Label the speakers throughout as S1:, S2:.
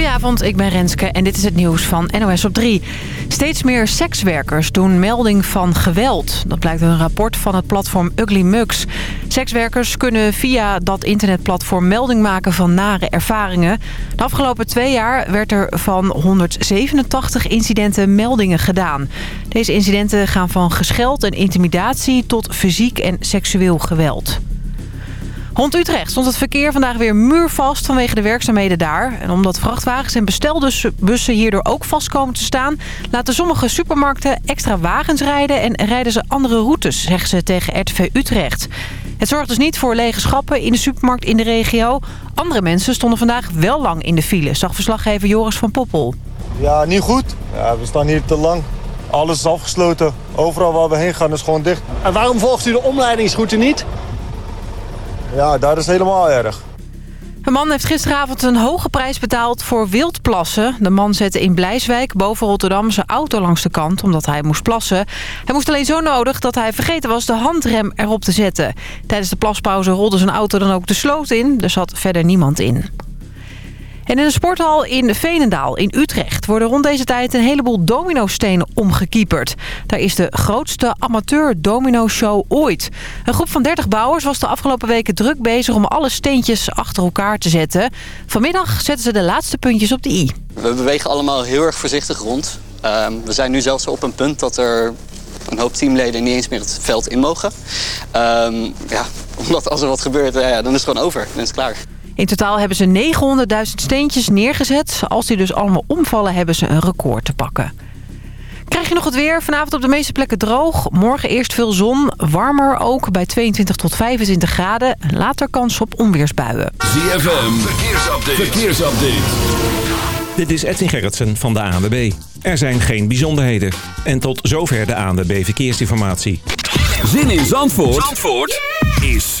S1: Goedenavond, ik ben Renske en dit is het nieuws van NOS op 3. Steeds meer sekswerkers doen melding van geweld. Dat blijkt uit een rapport van het platform Ugly Mugs. Sekswerkers kunnen via dat internetplatform melding maken van nare ervaringen. De afgelopen twee jaar werd er van 187 incidenten meldingen gedaan. Deze incidenten gaan van gescheld en intimidatie tot fysiek en seksueel geweld. Rond Utrecht stond het verkeer vandaag weer muurvast vanwege de werkzaamheden daar. En omdat vrachtwagens en bestelbussen hierdoor ook vast komen te staan... laten sommige supermarkten extra wagens rijden en rijden ze andere routes, zeggen ze tegen RTV Utrecht. Het zorgt dus niet voor lege schappen in de supermarkt in de regio. Andere mensen stonden vandaag wel lang in de file, zag verslaggever Joris van Poppel.
S2: Ja, niet goed. Ja, we staan hier te lang. Alles is afgesloten. Overal waar we heen gaan is gewoon dicht.
S3: En waarom volgt u de omleidingsroute niet?
S2: Ja, daar is helemaal erg.
S1: Een man heeft gisteravond een hoge prijs betaald voor wildplassen. De man zette in Blijswijk boven Rotterdam zijn auto langs de kant omdat hij moest plassen. Hij moest alleen zo nodig dat hij vergeten was de handrem erop te zetten. Tijdens de plaspauze rolde zijn auto dan ook de sloot in. Er zat verder niemand in. En in een sporthal in Veenendaal in Utrecht worden rond deze tijd een heleboel dominostenen omgekieperd. Daar is de grootste amateur domino-show ooit. Een groep van 30 bouwers was de afgelopen weken druk bezig om alle steentjes achter elkaar te zetten. Vanmiddag zetten ze de laatste puntjes op de i.
S4: We bewegen allemaal heel erg voorzichtig rond. Ehm, we zijn nu zelfs op een punt dat er een hoop teamleden niet eens meer het veld in mogen. Ehm, ja, omdat als er wat gebeurt, ja, dan is het gewoon over. Dan is het klaar.
S1: In totaal hebben ze 900.000 steentjes neergezet. Als die dus allemaal omvallen, hebben ze een record te pakken. Krijg je nog het weer? Vanavond op de meeste plekken droog. Morgen eerst veel zon. Warmer ook bij 22 tot 25 graden. Later kans op onweersbuien.
S5: ZFM, verkeersupdate. verkeersupdate.
S6: Dit is Edwin Gerritsen van de ANWB. Er zijn geen bijzonderheden. En tot zover de ANWB Verkeersinformatie.
S5: Zin in Zandvoort? Zandvoort? is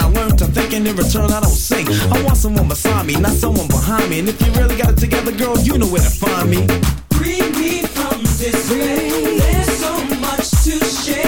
S7: I learned to think and in return I don't sing. I want someone beside me, not someone behind me. And if you really got it together, girl, you know where to find me.
S8: Free me from this. There's so much to share.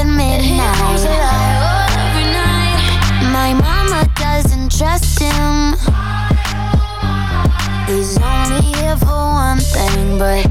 S9: but.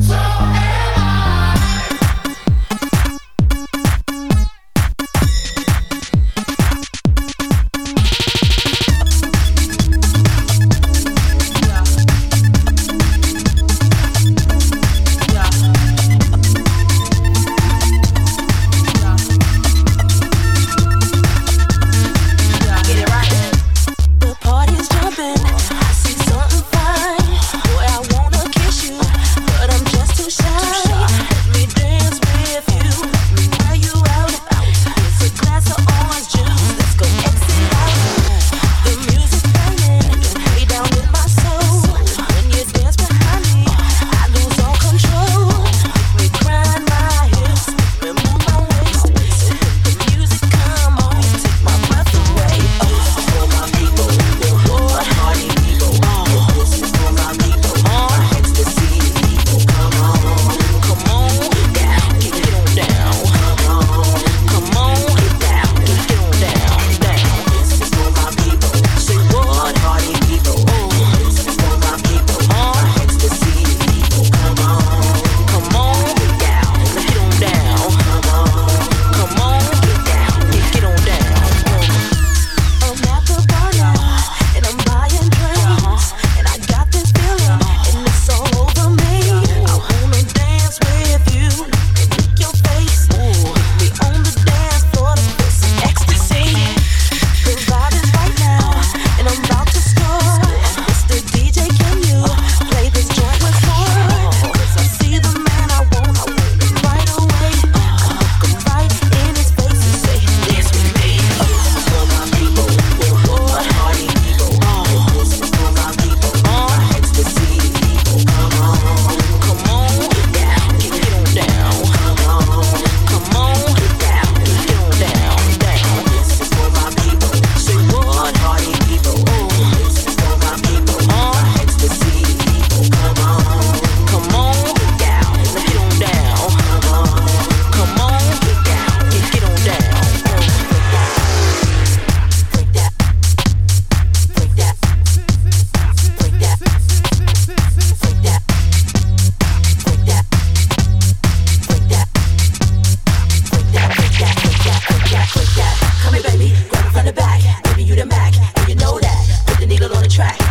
S10: track.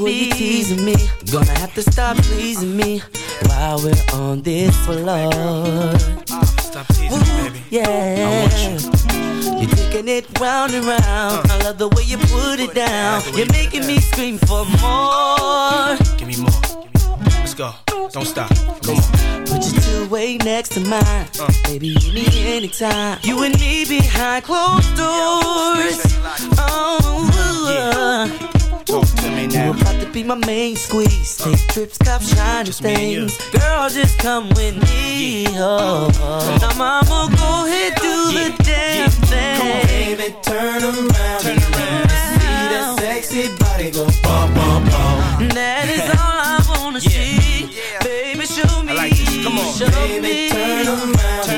S11: baby. The you teasing me, gonna have to stop pleasing me while we're on this floor.
S10: Stop teasing me, baby.
S11: Yeah.
S10: I want you.
S11: You're taking it round and round. Uh. I love the way you put it down. You're making me scream for more.
S10: Give me more. Let's go. Don't stop. Come on.
S11: Put your two way next to mine. Uh. Baby, you need anytime. You and me behind closed doors. Oh,
S10: yeah. Talk to me now.
S11: You about to be my main squeeze. Take trips, cop shiny things. Girl, just come with me. Oh, oh. Now, mama, go ahead, do yeah. the damn yeah. thing.
S12: Come on, baby, turn around. Turn around. See that sexy body go bum, bum, bum.
S11: That is all I wanna yeah. see. Baby, show me.
S10: I like this. Come on.
S11: Show
S12: baby,
S11: me.
S12: turn around. Turn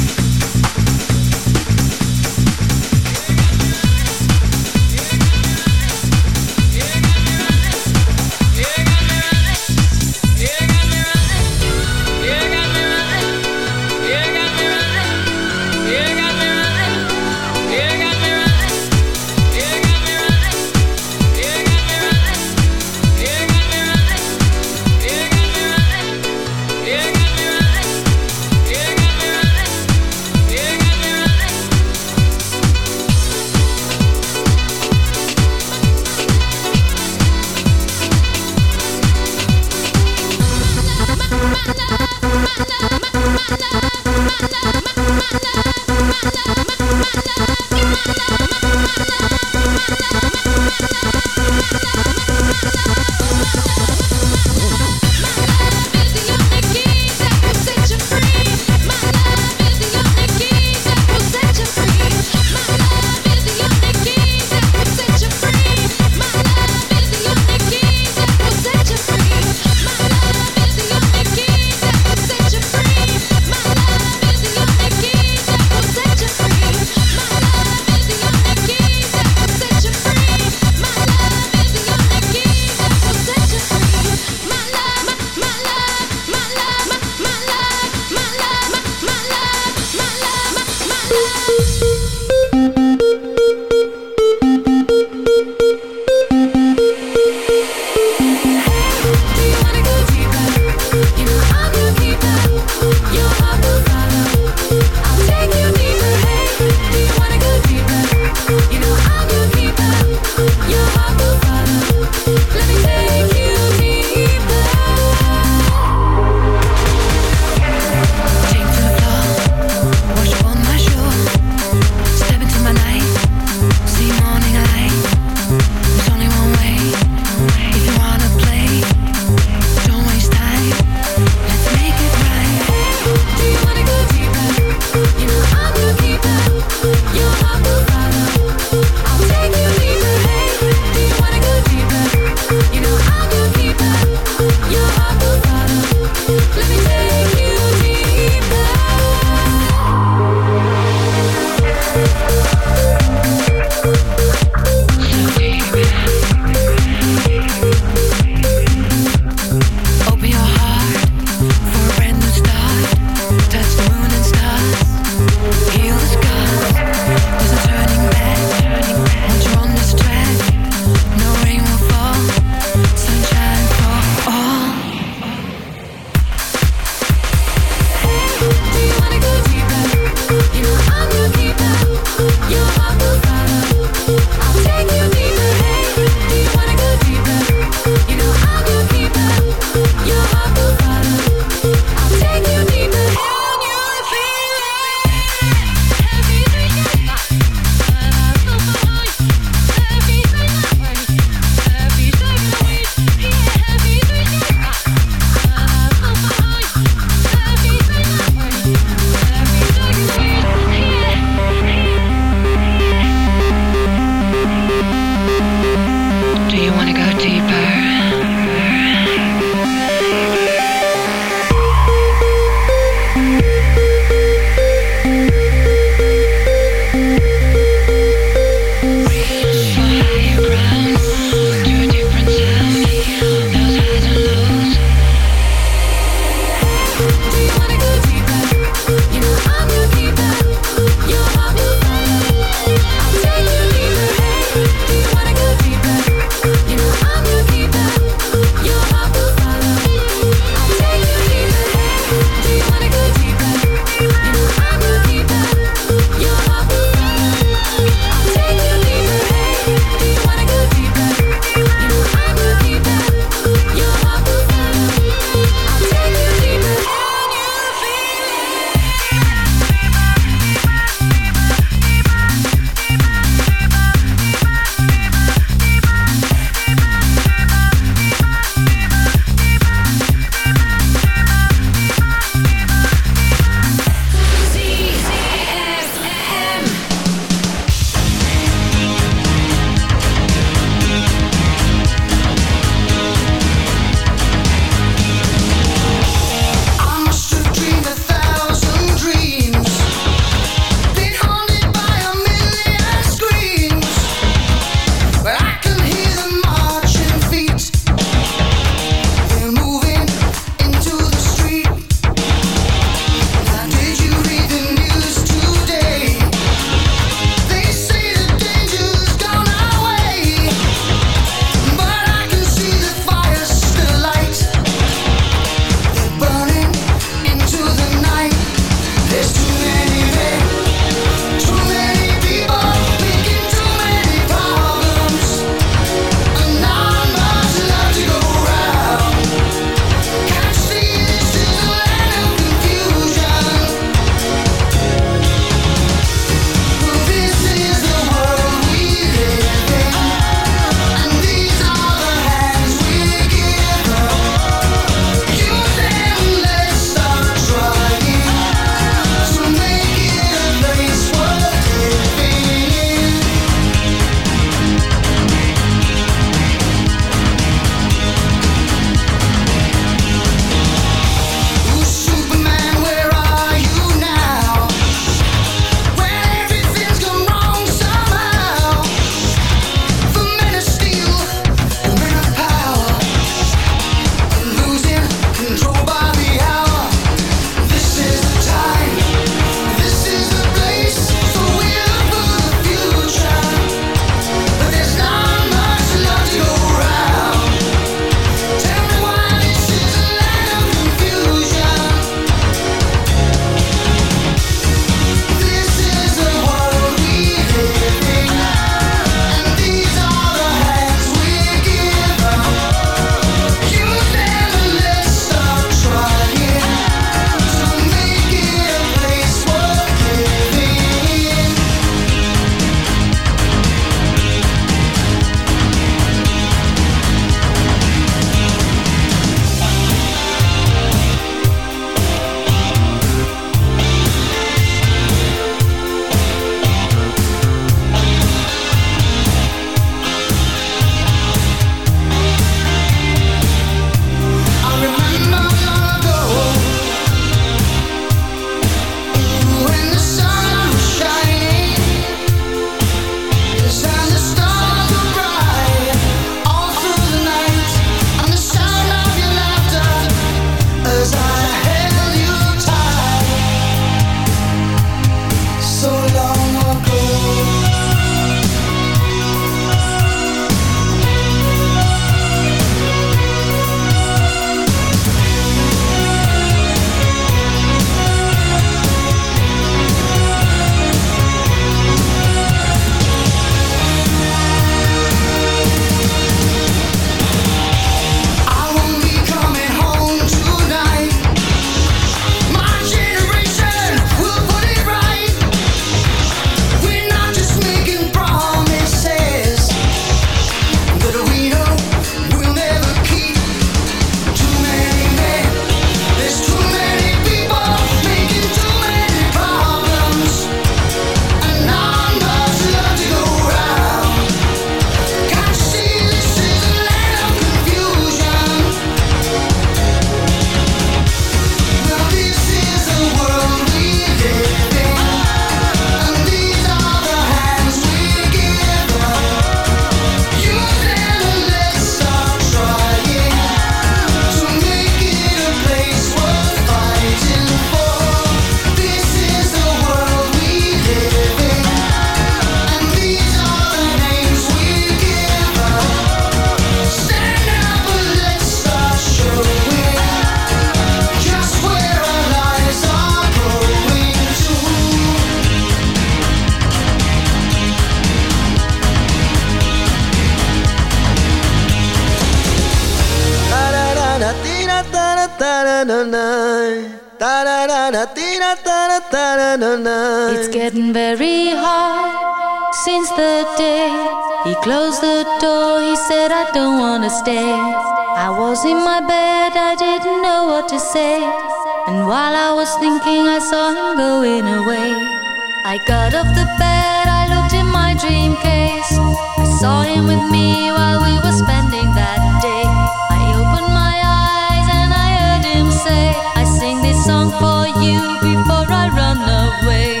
S13: got off the bed, I looked in my dream case. I saw him with me while we were spending that day. I opened my eyes and I heard him say, I sing this song for you before I run away.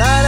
S13: I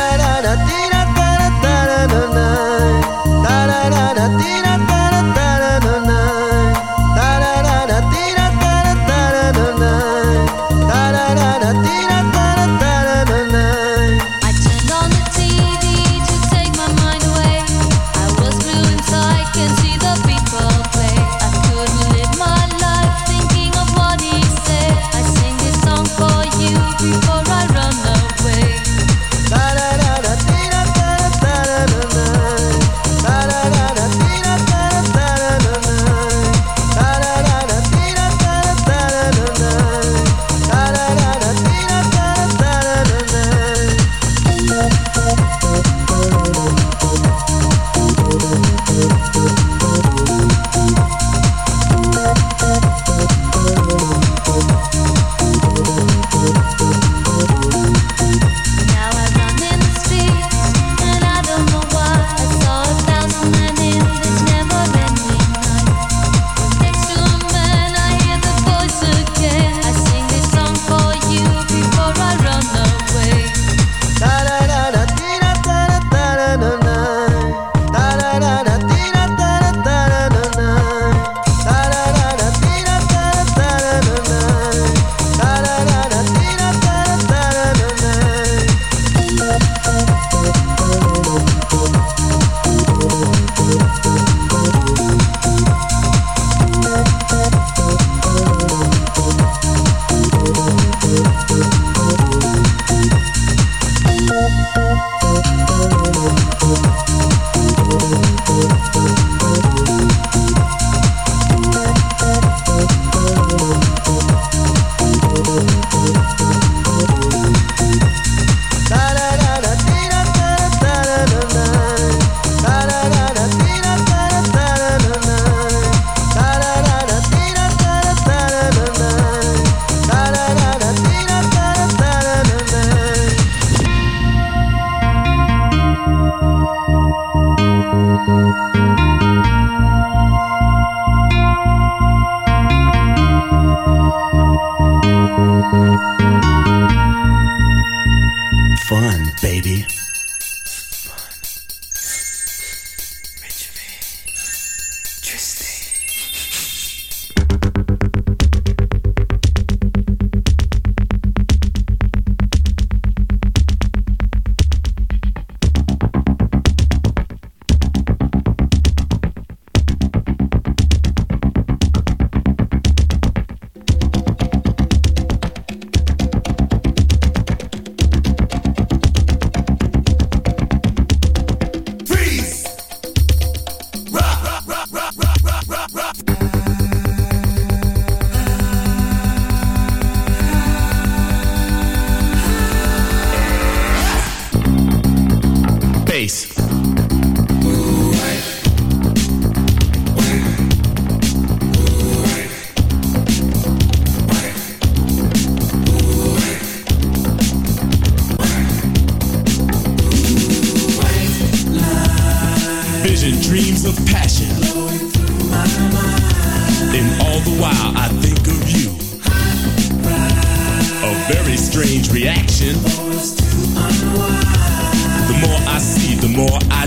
S14: Vision, dreams of passion. And all the while I think of you. A very strange reaction. The more I see, the more I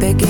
S15: beginning.